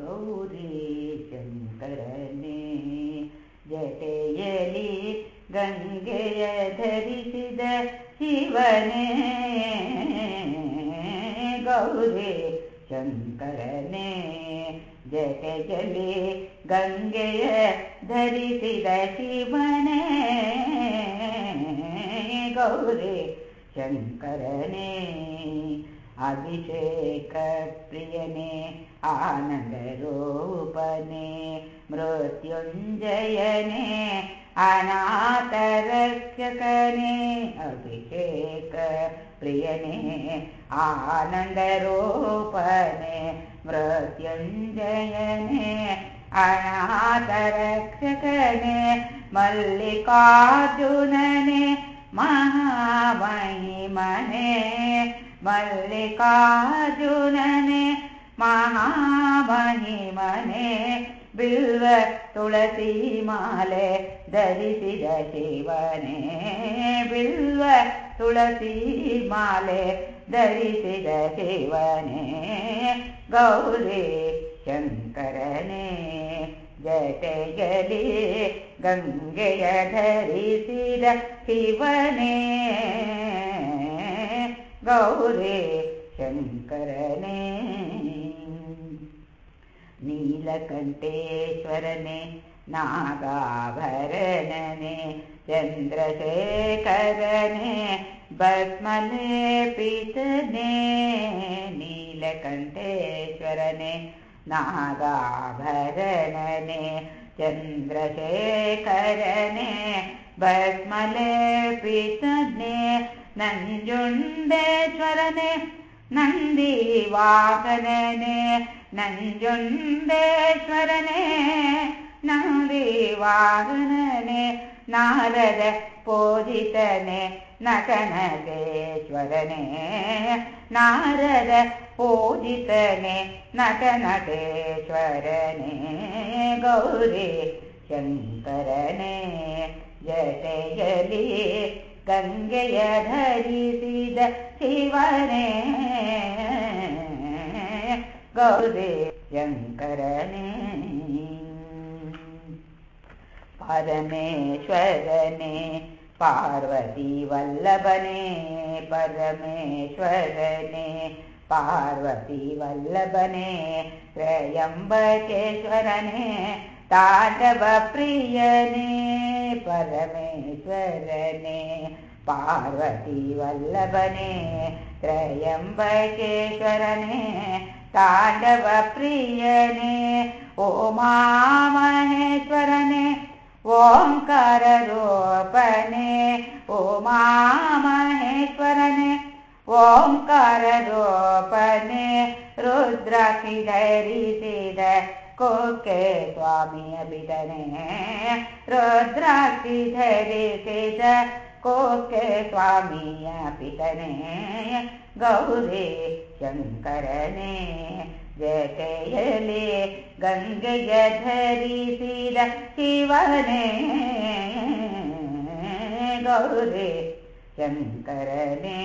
गौरी शङ्करने जटेयलि गङ्गेय धरिसिद शिवने। गौरी शङ्करने जटजलि गङ्गेय धरिसिद शिवने। गौरी शङ्करने अभिषेकप्रियने आनन्दरूपने मृत्युञ्जयने अनाथरक्षकने अभिषेकप्रियने आनन्दरूपने मृत्युञ्जयने अनाथरक्षकने मल्लिकार्जुनने महामहिमने मल्लिकार्जुनने महामहिमने बिल्व तुलसी माले धरिसिद शिवने बिल्व तुलसी माले धरिसिद शिवने गौरी शङ्करने जटयलि गङ्गेय धरिसिद शिवने गौरे शङ्करने नीलकण्ठेश्वरने नागाभरणने चन्द्रशेखरने भस्मलेपितने नीलकण्ठेश्वरने नागाभरणने चन्द्रशेखरने भस्मलेपितने नञ्जुण्डेश्वरने नन्दिवाहनने नञ्जुण्डेश्वरने नन्दिवाहनने नारद पूजितने नटनटेश्वरने नारद पूजितने नटनटेश्वरने गौरी शङ्करने जटयलि गङ्गय धरिसिद शिवने। गौरी शङ्करने परमेश्वरने पार्वती वल्लभने परमेश्वरने पार्वती वल्लभने त्रयम्बकेश्वरने ताण्डवप्रियने परमेश्वरने पार्वती वल्लभने त्रयम्बकेश्वरने ताण्डवप्रियने उमामहेश्वरने ओङ्काररूपने उमामहेश्वरने ओङ्काररूपने रुद्राक्षि कोके स्वामी अभितने रुद्राक्षि धरिसिद कोके स्वामी पितने गौरी शङ्करने जटयले गङ्गय धरिसिद शिवने। गौरी शङ्करने